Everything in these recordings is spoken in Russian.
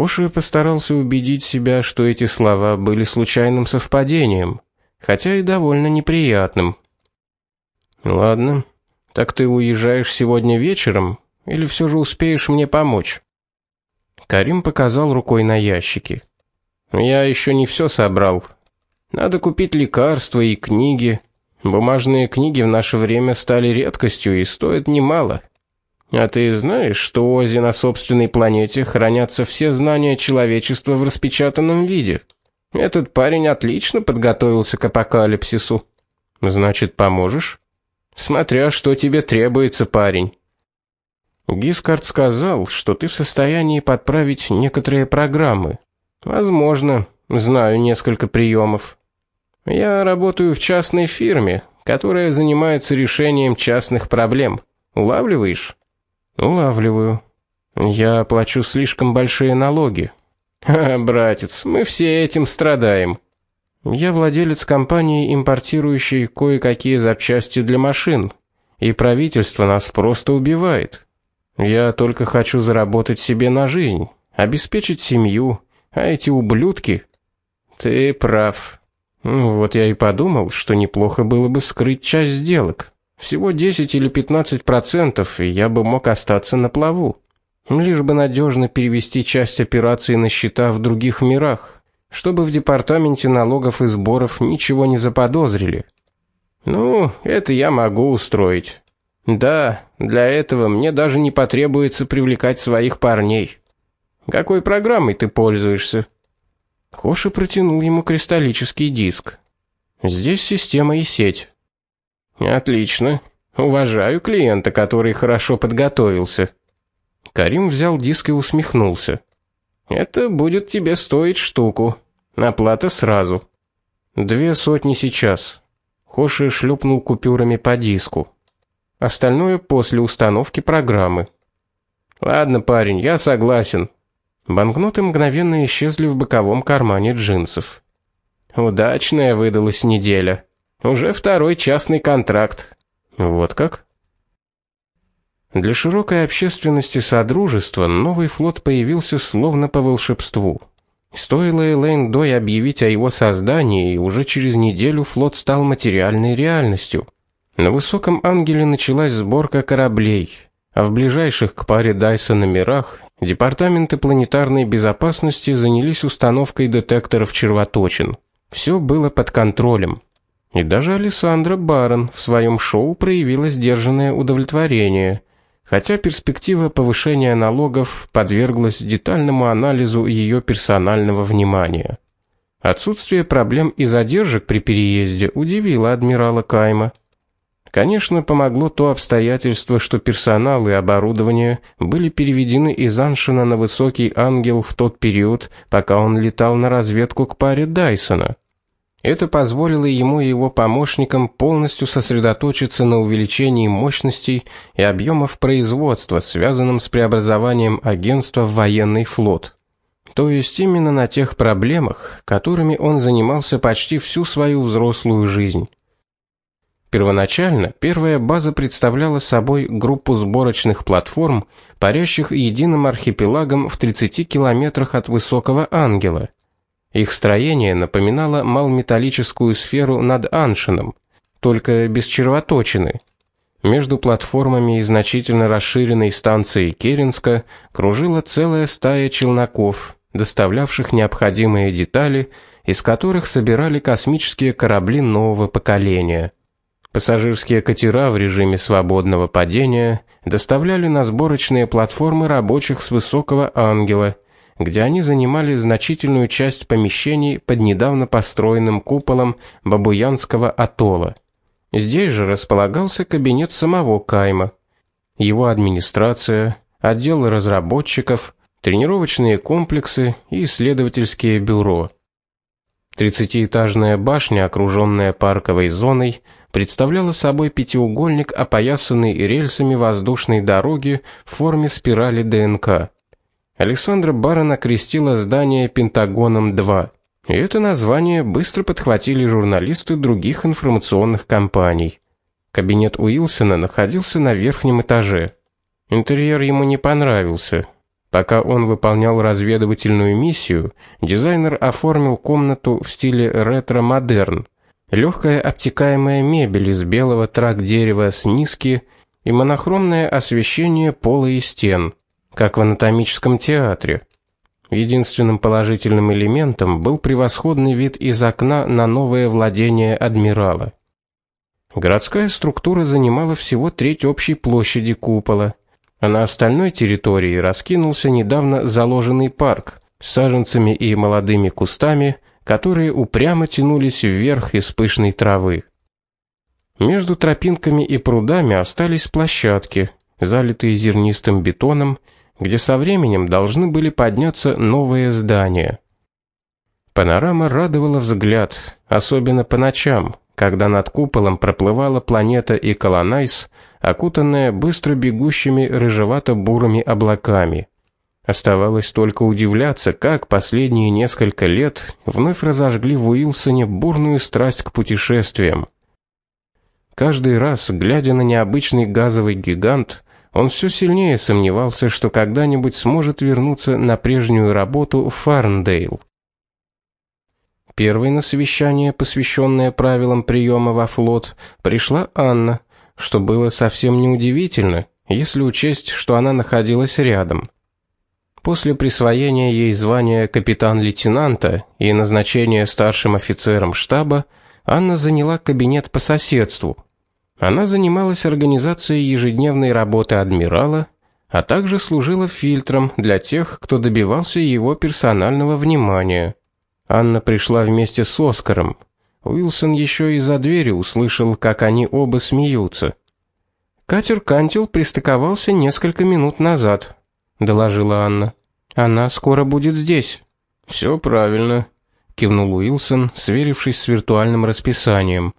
Хоши постарался убедить себя, что эти слова были случайным совпадением, хотя и довольно неприятным. Ладно. Так ты уезжаешь сегодня вечером или все же успеешь мне помочь? Карим показал рукой на ящики. Я еще не все собрал. Надо купить лекарства и книги. Бумажные книги в наше время стали редкостью и стоят немало. А ты знаешь, что у Ози на собственной планете хранятся все знания человечества в распечатанном виде? Этот парень отлично подготовился к апокалипсису. Значит, поможешь? Смотря что тебе требуется, парень. Гискард сказал, что ты в состоянии подправить некоторые программы. Возможно, знаю несколько приемов. Я работаю в частной фирме, которая занимается решением частных проблем. Улавливаешь? Улавливаю. Я плачу слишком большие налоги. А, братец, мы все этим страдаем. Я владелец компании, импортирующей кое-какие запчасти для машин, и правительство нас просто убивает. Я только хочу заработать себе на жизнь, обеспечить семью, а эти ублюдки Ты прав. Вот я и подумал, что неплохо было бы скрыть часть сделок. Всего 10 или 15%, и я бы мог остаться на плаву. Лишь бы надежно перевести часть операций на счета в других мирах, чтобы в департаменте налогов и сборов ничего не заподозрили. Ну, это я могу устроить. Да, для этого мне даже не потребуется привлекать своих парней. Какой программой ты пользуешься? Хоши протянул ему кристаллический диск. Здесь система и сеть. Отлично. Уважаю клиента, который хорошо подготовился. Карим взял диск и усмехнулся. Это будет тебе стоить штуку. Оплата сразу. Две сотни сейчас. Хоши шлепнул купюрами по диску. Остальное после установки программы. Ладно, парень, я согласен. Банкноты мгновенно исчезли в боковом кармане джинсов. Удачная выдалась неделя. Уже второй частный контракт. Вот как? Для широкой общественности содружества новый флот появился словно по волшебству. Стоило Элейн Дой объявить о его создании, и уже через неделю флот стал материальной реальностью. На высоком ангеле началась сборка кораблей, а в ближайших к паре Дайсона мирах департаменты планетарной безопасности занялись установкой детекторов червоточин. Все было под контролем. И даже Александра Барон в своем шоу проявила сдержанное удовлетворение, хотя перспектива повышения налогов подверглась детальному анализу ее персонального внимания. Отсутствие проблем и задержек при переезде удивило адмирала Кайма. Конечно, помогло то обстоятельство, что персонал и оборудование были переведены из Аншина на Высокий Ангел в тот период, пока он летал на разведку к паре Дайсона. Это позволило ему и его помощникам полностью сосредоточиться на увеличении мощностей и объемов производства, связанном с преобразованием агентства в военный флот. То есть именно на тех проблемах, которыми он занимался почти всю свою взрослую жизнь. Первоначально первая база представляла собой группу сборочных платформ, парящих единым архипелагом в 30 километрах от Высокого Ангела – их строение напоминало малметаллическую сферу над Аншином, только без червоточины. Между платформами и значительно расширенной станцией Керенска кружила целая стая челноков, доставлявших необходимые детали, из которых собирали космические корабли нового поколения. Пассажирские катера в режиме свободного падения доставляли на сборочные платформы рабочих с высокого ангела – где они занимали значительную часть помещений под недавно построенным куполом Бабуянского атолла. Здесь же располагался кабинет самого Кайма, его администрация, отделы разработчиков, тренировочные комплексы и исследовательские бюро. Тридцатиэтажная башня, окруженная парковой зоной, представляла собой пятиугольник, опоясанный рельсами воздушной дороги в форме спирали ДНК. Александра Барон окрестила здание Пентагоном-2. И это название быстро подхватили журналисты других информационных компаний. Кабинет Уилсона находился на верхнем этаже. Интерьер ему не понравился. Пока он выполнял разведывательную миссию, дизайнер оформил комнату в стиле ретро-модерн. Легкая обтекаемая мебель из белого трак-дерева с низки и монохромное освещение пола и стен, как в анатомическом театре. Единственным положительным элементом был превосходный вид из окна на новое владение адмирала. Городская структура занимала всего треть общей площади купола, а на остальной территории раскинулся недавно заложенный парк с саженцами и молодыми кустами, которые упрямо тянулись вверх из пышной травы. Между тропинками и прудами остались площадки, залитые зернистым бетоном, где со временем должны были подняться новые здания. Панорама радовала взгляд, особенно по ночам, когда над куполом проплывала планета Иколонайс, окутанная быстро бегущими рыжевато-бурыми облаками. Оставалось только удивляться, как последние несколько лет вновь разожгли в Уилсоне бурную страсть к путешествиям. Каждый раз, глядя на необычный газовый гигант, он все сильнее сомневался, что когда-нибудь сможет вернуться на прежнюю работу в Фарндейл. Первой на совещание, посвященное правилам приема во флот, пришла Анна, что было совсем неудивительно, если учесть, что она находилась рядом. После присвоения ей звания капитан-лейтенанта и назначения старшим офицером штаба, Анна заняла кабинет по соседству. Она занималась организацией ежедневной работы адмирала, а также служила фильтром для тех, кто добивался его персонального внимания. Анна пришла вместе с Оскаром. Уилсон еще из-за двери услышал, как они оба смеются. Катер Кантил пристыковался несколько минут назад, доложила Анна. Она скоро будет здесь. Все правильно, кивнул Уилсон, сверившись с виртуальным расписанием.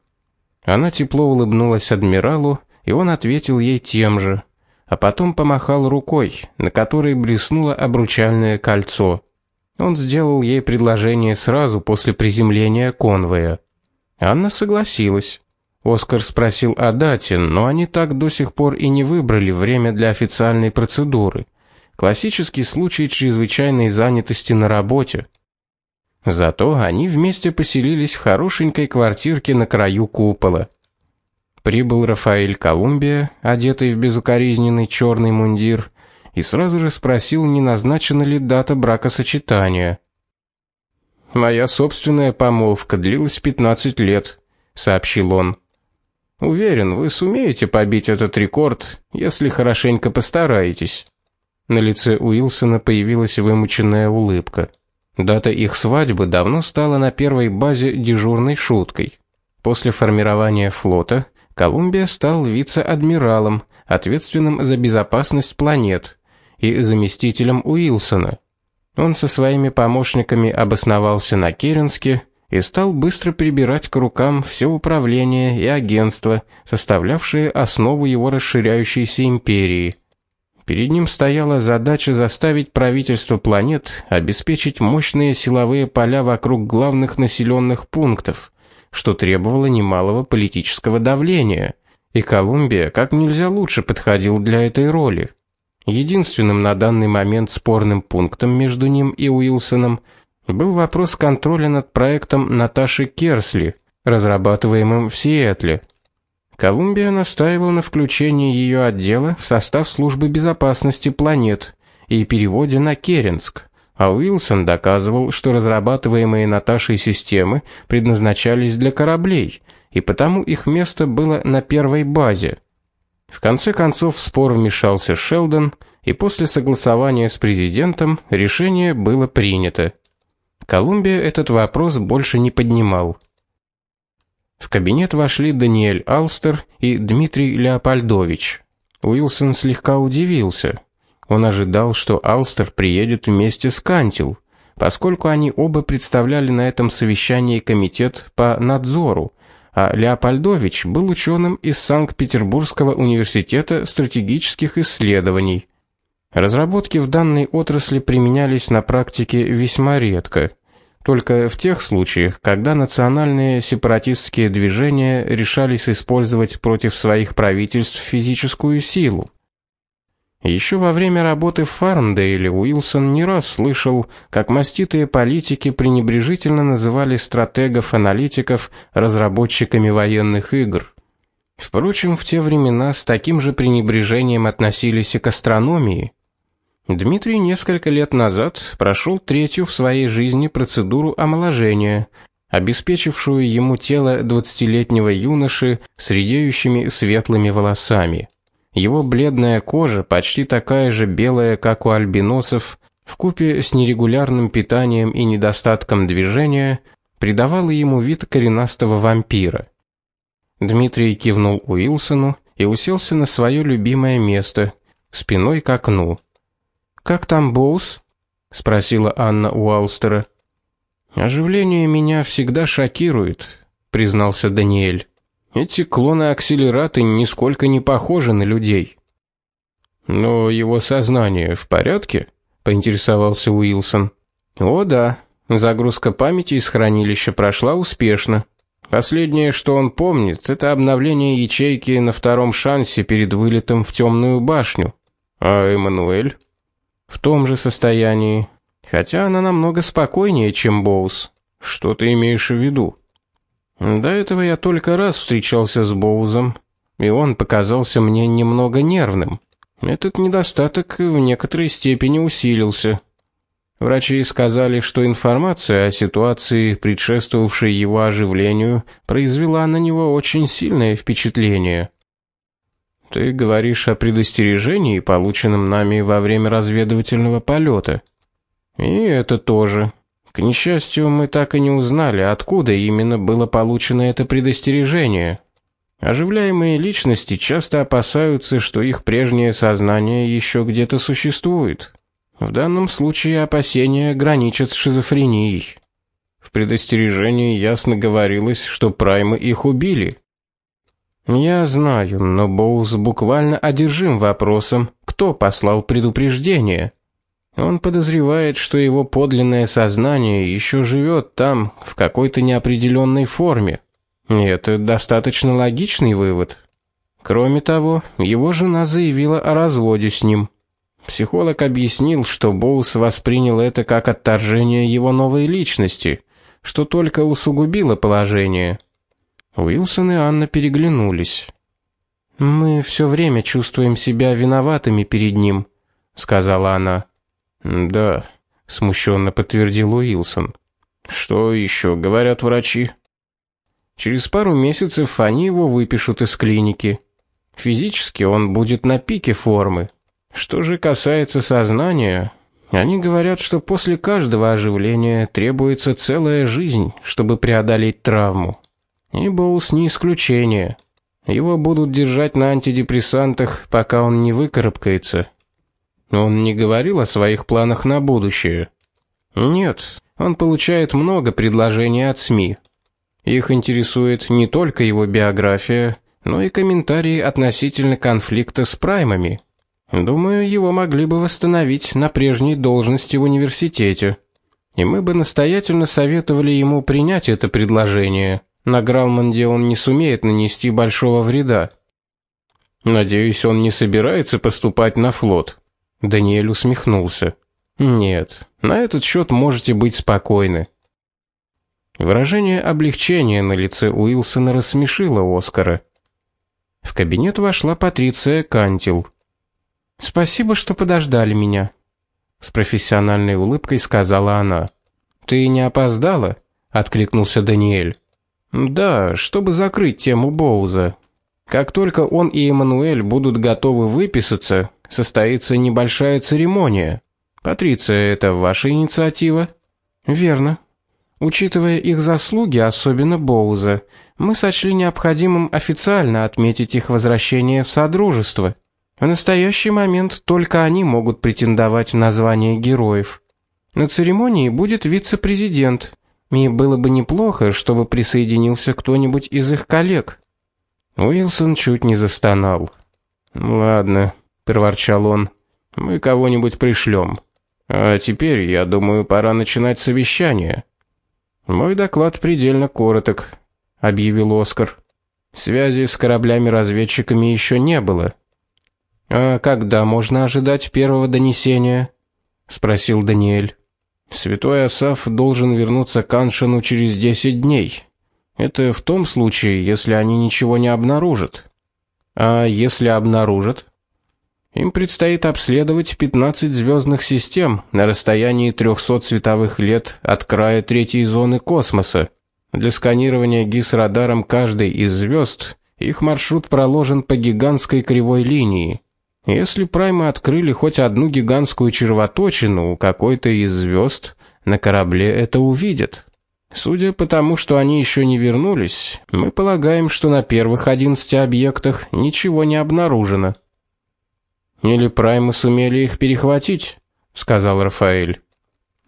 Она тепло улыбнулась адмиралу, и он ответил ей тем же, а потом помахал рукой, на которой блеснуло обручальное кольцо. Он сделал ей предложение сразу после приземления конвоя. Анна согласилась. Оскар спросил о дате, но они так до сих пор и не выбрали время для официальной процедуры. Классический случай чрезвычайной занятости на работе. Зато они вместе поселились в хорошенькой квартирке на краю купола. Прибыл Рафаэль Колумбия, одетый в безукоризненный черный мундир, и сразу же спросил, не назначена ли дата бракосочетания. Моя собственная помолвка длилась 15 лет, сообщил он. Уверен, вы сумеете побить этот рекорд, если хорошенько постараетесь. На лице Уилсона появилась вымученная улыбка. Дата их свадьбы давно стала на первой базе дежурной шуткой. После формирования флота Колумбия стал вице-адмиралом, ответственным за безопасность планет и заместителем Уилсона. Он со своими помощниками обосновался на Керенске и стал быстро прибирать к рукам все управление и агентства, составлявшие основу его расширяющейся империи. Перед ним стояла задача заставить правительство планет обеспечить мощные силовые поля вокруг главных населенных пунктов, что требовало немалого политического давления. И Колумбия как нельзя лучше подходил для этой роли. Единственным на данный момент спорным пунктом между ним и Уилсоном был вопрос контроля над проектом Наташи Керсли, разрабатываемым в Сиэтле. Колумбия настаивала на включении ее отдела в состав службы безопасности планет и переводе на Керенск, а Уилсон доказывал, что разрабатываемые Наташей системы предназначались для кораблей, и потому их место было на первой базе. В конце концов в спор вмешался Шелдон, и после согласования с президентом решение было принято. Колумбия этот вопрос больше не поднимал. В кабинет вошли Даниэль Алстер и Дмитрий Леопольдович. Уилсон слегка удивился. Он ожидал, что Алстер приедет вместе с Кантил, поскольку они оба представляли на этом совещании комитет по надзору, а Леопольдович был ученым из Санкт-Петербургского университета стратегических исследований. Разработки в данной отрасли применялись на практике весьма редко, только в тех случаях, когда национальные сепаратистские движения решались использовать против своих правительств физическую силу. Еще во время работы в Фарндейле Уилсон не раз слышал, как маститые политики пренебрежительно называли стратегов-аналитиков разработчиками военных игр. Впрочем, в те времена с таким же пренебрежением относились и к астрономии. Дмитрий несколько лет назад прошел третью в своей жизни процедуру омоложения, обеспечившую ему тело двадцатилетнего юноши с редеющими светлыми волосами. Его бледная кожа, почти такая же белая, как у альбиносов, в купе с нерегулярным питанием и недостатком движения, придавала ему вид коренастого вампира. Дмитрий кивнул Уилсону и уселся на свое любимое место, спиной к окну. Как там Боус? спросила Анна Уалстера. Оживление меня всегда шокирует, признался Даниэль. Эти клоны-акселераты нисколько не похожи на людей. Но его сознание в порядке? поинтересовался Уилсон. О да, загрузка памяти из хранилища прошла успешно. Последнее, что он помнит, это обновление ячейки на втором шансе перед вылетом в темную башню. А Эммануэль в том же состоянии, хотя она намного спокойнее, чем Боус. Что ты имеешь в виду? До этого я только раз встречался с Боузом, и он показался мне немного нервным. Этот недостаток в некоторой степени усилился. Врачи сказали, что информация о ситуации, предшествовавшей его оживлению, произвела на него очень сильное впечатление. Ты говоришь о предостережении, полученном нами во время разведывательного полета. И это тоже. К несчастью, мы так и не узнали, откуда именно было получено это предостережение. Оживляемые личности часто опасаются, что их прежнее сознание еще где-то существует. В данном случае опасения граничат с шизофренией. В предостережении ясно говорилось, что праймы их убили. Я знаю, но Боус буквально одержим вопросом, кто послал предупреждение. Он подозревает, что его подлинное сознание еще живет там в какой-то неопределенной форме. Это достаточно логичный вывод. Кроме того, его жена заявила о разводе с ним. Психолог объяснил, что Боус воспринял это как отторжение его новой личности, что только усугубило положение. Уилсон и Анна переглянулись. Мы все время чувствуем себя виноватыми перед ним, сказала она. Да, смущенно подтвердил Уилсон. Что еще говорят врачи? Через пару месяцев они его выпишут из клиники. Физически он будет на пике формы. Что же касается сознания, они говорят, что после каждого оживления требуется целая жизнь, чтобы преодолеть травму. И Боус не исключение. Его будут держать на антидепрессантах, пока он не выкарабкается. Он не говорил о своих планах на будущее. Нет, он получает много предложений от СМИ. Их интересует не только его биография, но и комментарии относительно конфликта с праймами. Думаю, его могли бы восстановить на прежней должности в университете. И мы бы настоятельно советовали ему принять это предложение. На Гралманде он не сумеет нанести большого вреда. Надеюсь, он не собирается поступать на флот. Даниэль усмехнулся. Нет, на этот счет можете быть спокойны. Выражение облегчения на лице Уилсона рассмешило Оскара. В кабинет вошла Патриция Кантил. Спасибо, что подождали меня, с профессиональной улыбкой сказала она. Ты не опоздала? откликнулся Даниэль. Да, чтобы закрыть тему Боуза. Как только он и Эммануэль будут готовы выписаться, состоится небольшая церемония. Патриция, это ваша инициатива? Верно. Учитывая их заслуги, особенно Боуза, мы сочли необходимым официально отметить их возвращение в содружество. В настоящий момент только они могут претендовать на звание героев. На церемонии будет вице-президент, и было бы неплохо, чтобы присоединился кто-нибудь из их коллег. Уилсон чуть не застонал. Ладно, проворчал он. Мы кого-нибудь пришлем. А теперь, я думаю, пора начинать совещание. Мой доклад предельно короток, объявил Оскар. Связи с кораблями-разведчиками еще не было. А когда можно ожидать первого донесения? спросил Даниэль. Святой Асаф должен вернуться к Аншину через 10 дней. Это в том случае, если они ничего не обнаружат. А если обнаружат? Им предстоит обследовать 15 звездных систем на расстоянии 300 световых лет от края третьей зоны космоса. Для сканирования ГИС-радаром каждой из звезд их маршрут проложен по гигантской кривой линии. Если праймы открыли хоть одну гигантскую червоточину у какой-то из звезд, на корабле это увидят. Судя по тому, что они еще не вернулись, мы полагаем, что на первых 11 объектах ничего не обнаружено. Или праймы сумели их перехватить, сказал Рафаэль.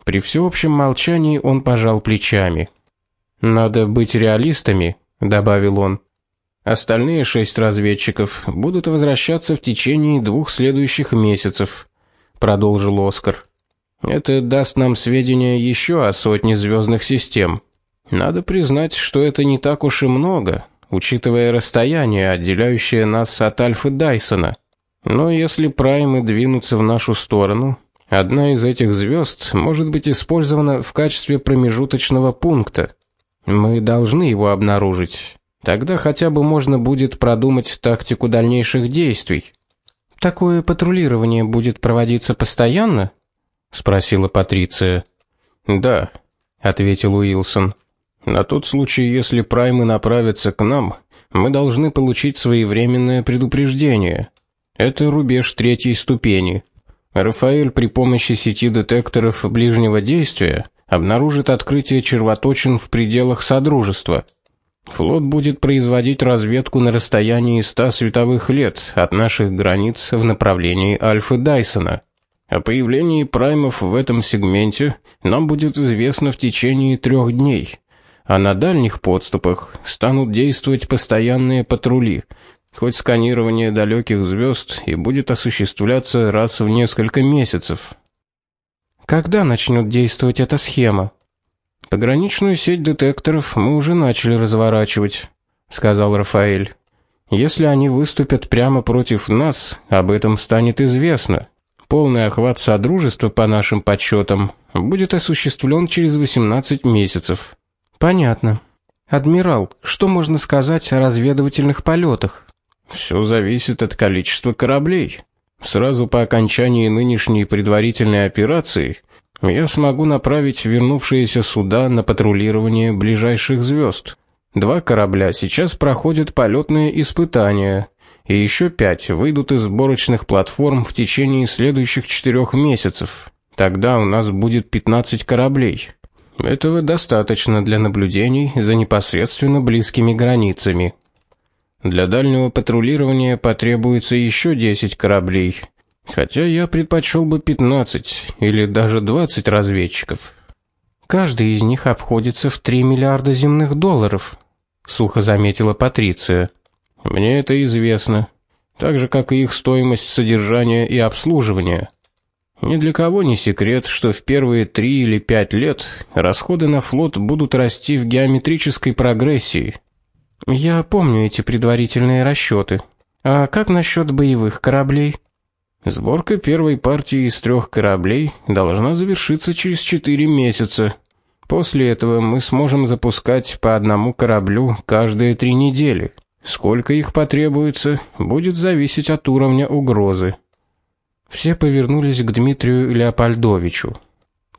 При всеобщем молчании он пожал плечами. Надо быть реалистами, добавил он. Остальные шесть разведчиков будут возвращаться в течение двух следующих месяцев, продолжил Оскар. Это даст нам сведения еще о сотне звездных систем. Надо признать, что это не так уж и много, учитывая расстояние, отделяющее нас от Альфы Дайсона. Но если праймы двинутся в нашу сторону, одна из этих звезд может быть использована в качестве промежуточного пункта. Мы должны его обнаружить. Тогда хотя бы можно будет продумать тактику дальнейших действий. Такое патрулирование будет проводиться постоянно? спросила Патриция. Да, ответил Уилсон. На тот случай, если праймы направятся к нам, мы должны получить своевременное предупреждение. Это рубеж третьей ступени. Рафаэль при помощи сети детекторов ближнего действия обнаружит открытие червоточин в пределах содружества. Флот будет производить разведку на расстоянии 100 световых лет от наших границ в направлении Альфы Дайсона. О появлении праймов в этом сегменте нам будет известно в течение трех дней, а на дальних подступах станут действовать постоянные патрули. Хоть сканирование далеких звезд и будет осуществляться раз в несколько месяцев. Когда начнет действовать эта схема? Пограничную сеть детекторов мы уже начали разворачивать, сказал Рафаэль. Если они выступят прямо против нас, об этом станет известно. Полный охват содружества по нашим подсчетам будет осуществлен через 18 месяцев. Понятно. Адмирал, что можно сказать о разведывательных полетах? Все зависит от количества кораблей. Сразу по окончании нынешней предварительной операции я смогу направить вернувшиеся суда на патрулирование ближайших звезд. Два корабля сейчас проходят полетные испытания, и еще пять выйдут из сборочных платформ в течение следующих четырех месяцев. Тогда у нас будет 15 кораблей. Этого достаточно для наблюдений за непосредственно близкими границами. Для дальнего патрулирования потребуется еще 10 кораблей, хотя я предпочел бы 15 или даже 20 разведчиков. Каждый из них обходится в 3 миллиарда земных долларов, сухо заметила Патриция. Мне это известно, так же как и их стоимость содержания и обслуживания. Ни для кого не секрет, что в первые три или пять лет расходы на флот будут расти в геометрической прогрессии. Я помню эти предварительные расчеты. А как насчет боевых кораблей? Сборка первой партии из трех кораблей должна завершиться через четыре месяца. После этого мы сможем запускать по одному кораблю каждые три недели. Сколько их потребуется, будет зависеть от уровня угрозы. Все повернулись к Дмитрию Леопольдовичу.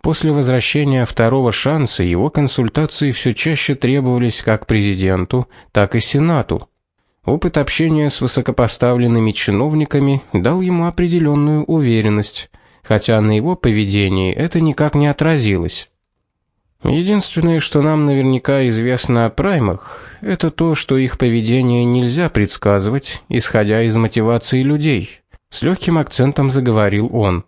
После возвращения второго шанса его консультации все чаще требовались как президенту, так и сенату. Опыт общения с высокопоставленными чиновниками дал ему определенную уверенность, хотя на его поведении это никак не отразилось. Единственное, что нам наверняка известно о праймах, это то, что их поведение нельзя предсказывать, исходя из мотивации людей. С легким акцентом заговорил он.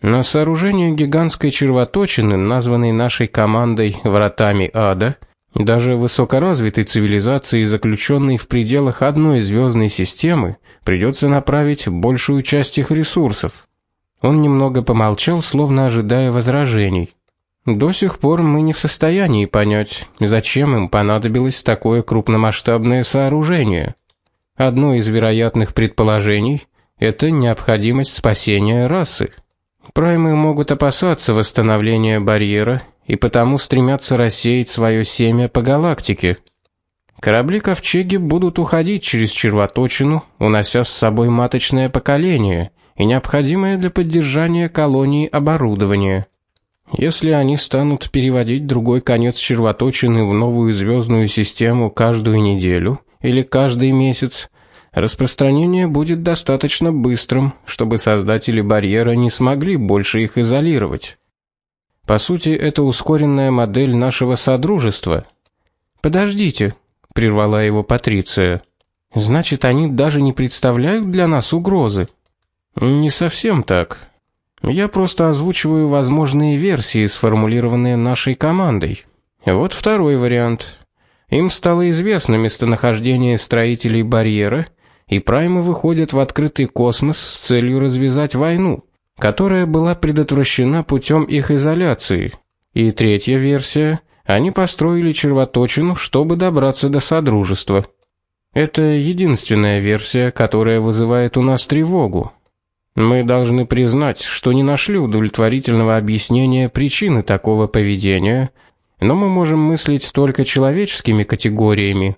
На сооружение гигантской червоточины, названной нашей командой вратами ада, даже высокоразвитой цивилизации, заключенной в пределах одной звездной системы, придется направить большую часть их ресурсов. Он немного помолчал, словно ожидая возражений. До сих пор мы не в состоянии понять, зачем им понадобилось такое крупномасштабное сооружение. Одно из вероятных предположений это необходимость спасения расы. Праймы могут опасаться восстановления барьера и потому стремятся рассеять свое семя по галактике. Корабли-ковчеги будут уходить через червоточину, унося с собой маточное поколение и необходимое для поддержания колонии оборудование. Если они станут переводить другой конец червоточины в новую звездную систему каждую неделю или каждый месяц, распространение будет достаточно быстрым, чтобы создатели барьера не смогли больше их изолировать. По сути, это ускоренная модель нашего содружества. Подождите, прервала его Патриция. Значит, они даже не представляют для нас угрозы. Не совсем так. Я просто озвучиваю возможные версии, сформулированные нашей командой. Вот второй вариант. Им стало известно местонахождение строителей барьера, и праймы выходят в открытый космос с целью развязать войну, которая была предотвращена путем их изоляции. И третья версия они построили червоточину, чтобы добраться до содружества. Это единственная версия, которая вызывает у нас тревогу. Мы должны признать, что не нашли удовлетворительного объяснения причины такого поведения, но мы можем мыслить только человеческими категориями.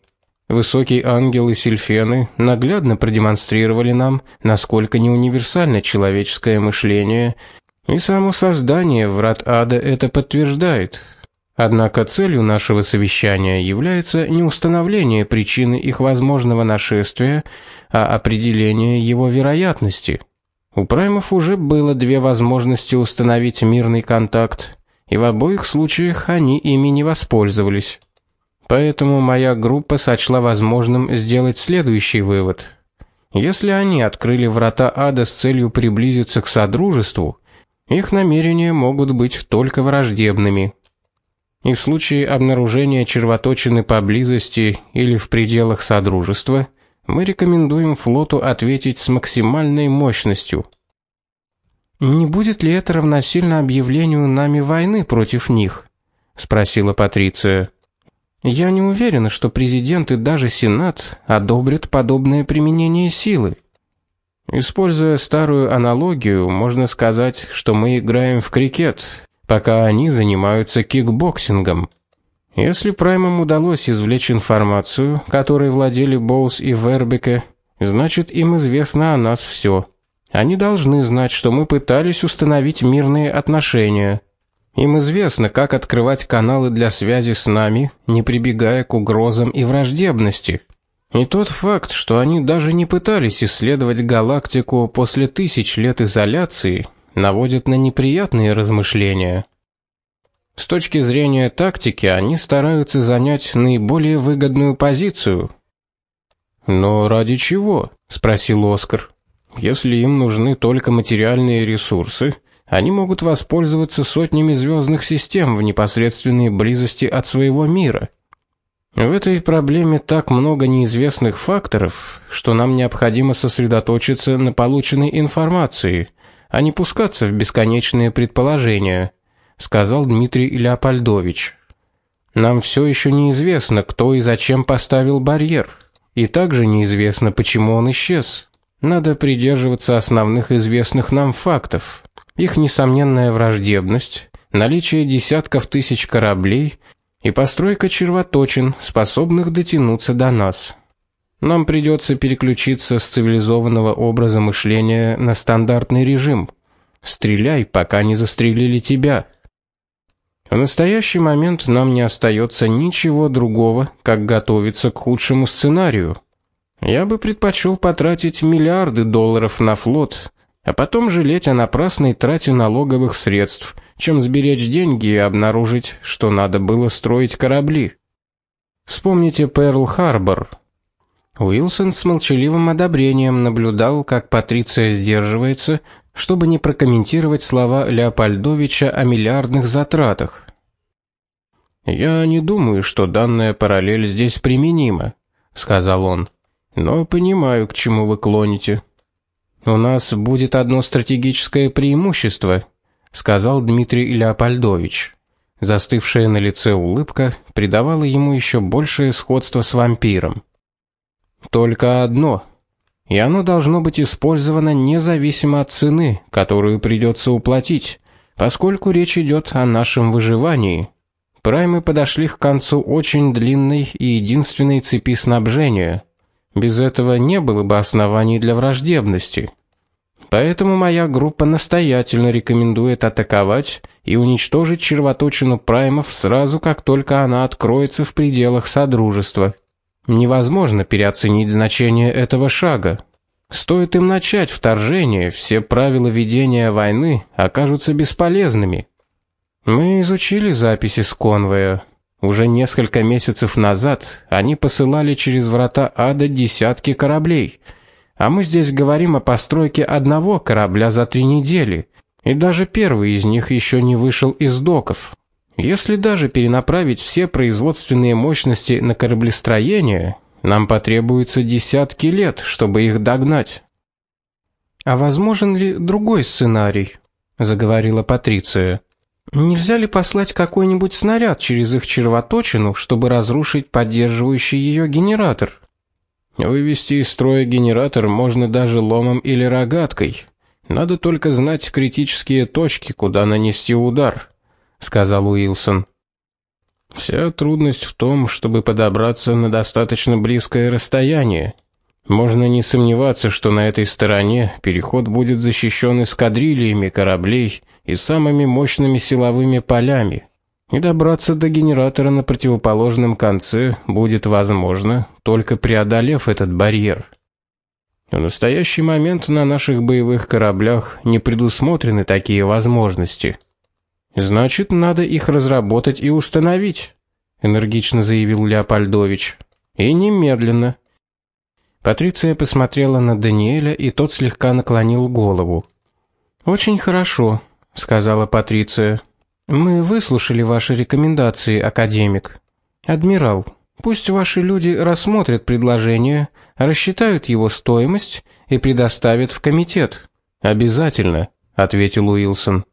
Высокий ангел и сильфены наглядно продемонстрировали нам, насколько неуниверсально человеческое мышление, и само создание врат ада это подтверждает. Однако целью нашего совещания является не установление причины их возможного нашествия, а определение его вероятности. У праймов уже было две возможности установить мирный контакт, и в обоих случаях они ими не воспользовались. Поэтому моя группа сочла возможным сделать следующий вывод. Если они открыли врата ада с целью приблизиться к содружеству, их намерения могут быть только враждебными и в случае обнаружения червоточины поблизости или в пределах содружества мы рекомендуем флоту ответить с максимальной мощностью. Не будет ли это равносильно объявлению нами войны против них? спросила Патриция. Я не уверена, что президент и даже сенат одобрят подобное применение силы. Используя старую аналогию, можно сказать, что мы играем в крикет, пока они занимаются кикбоксингом. Если Праймам удалось извлечь информацию, которой владели Боус и Вербеке, значит, им известно о нас все. Они должны знать, что мы пытались установить мирные отношения. Им известно, как открывать каналы для связи с нами, не прибегая к угрозам и враждебности. И тот факт, что они даже не пытались исследовать галактику после тысяч лет изоляции, наводит на неприятные размышления. С точки зрения тактики, они стараются занять наиболее выгодную позицию. Но ради чего? спросил Оскар. Если им нужны только материальные ресурсы, они могут воспользоваться сотнями звездных систем в непосредственной близости от своего мира. В этой проблеме так много неизвестных факторов, что нам необходимо сосредоточиться на полученной информации а не пускаться в бесконечные предположения, сказал Дмитрий Леопольдович. Нам все еще неизвестно, кто и зачем поставил барьер, и также неизвестно, почему он исчез. Надо придерживаться основных известных нам фактов. Их несомненная враждебность, наличие десятков тысяч кораблей и постройка червоточин, способных дотянуться до нас. Нам придется переключиться с цивилизованного образа мышления на стандартный режим. Стреляй, пока не застрелили тебя. В настоящий момент нам не остается ничего другого, как готовиться к худшему сценарию. Я бы предпочел потратить миллиарды долларов на флот, а потом жалеть о напрасной трате налоговых средств, чем сберечь деньги и обнаружить, что надо было строить корабли. Вспомните Перл-Харбор. Уилсон с молчаливым одобрением наблюдал, как Патриция сдерживается, чтобы не прокомментировать слова Леопольдовича о миллиардных затратах. Я не думаю, что данная параллель здесь применима, сказал он. Но понимаю, к чему вы клоните. У нас будет одно стратегическое преимущество, сказал Дмитрий Леопольдович. Застывшая на лице улыбка придавала ему еще большее сходство с вампиром. Только одно. и оно должно быть использовано независимо от цены, которую придется уплатить, поскольку речь идет о нашем выживании. Праймы подошли к концу очень длинной и единственной цепи снабжения. Без этого не было бы оснований для враждебности. Поэтому моя группа настоятельно рекомендует атаковать и уничтожить червоточину праймов сразу, как только она откроется в пределах содружества. Невозможно переоценить значение этого шага. Стоит им начать вторжение, все правила ведения войны окажутся бесполезными. Мы изучили записи с конвоя. Уже несколько месяцев назад они посылали через врата ада десятки кораблей. А мы здесь говорим о постройке одного корабля за три недели, и даже первый из них еще не вышел из доков. Если даже перенаправить все производственные мощности на кораблестроение, нам потребуется десятки лет, чтобы их догнать. А возможен ли другой сценарий? заговорила Патриция. Нельзя ли послать какой-нибудь снаряд через их червоточину, чтобы разрушить поддерживающий ее генератор? Вывести из строя генератор можно даже ломом или рогаткой. Надо только знать критические точки, куда нанести удар сказал Уилсон. Вся трудность в том, чтобы подобраться на достаточно близкое расстояние. Можно не сомневаться, что на этой стороне переход будет защищен эскадрильями кораблей и самыми мощными силовыми полями. И добраться до генератора на противоположном конце будет возможно, только преодолев этот барьер. В настоящий момент на наших боевых кораблях не предусмотрены такие возможности. Значит, надо их разработать и установить, энергично заявил Леопольдович. И немедленно. Патриция посмотрела на Даниэля, и тот слегка наклонил голову. Очень хорошо, сказала Патриция. Мы выслушали ваши рекомендации, академик. Адмирал, пусть ваши люди рассмотрят предложение, рассчитают его стоимость и предоставят в комитет. Обязательно, ответил Уилсон.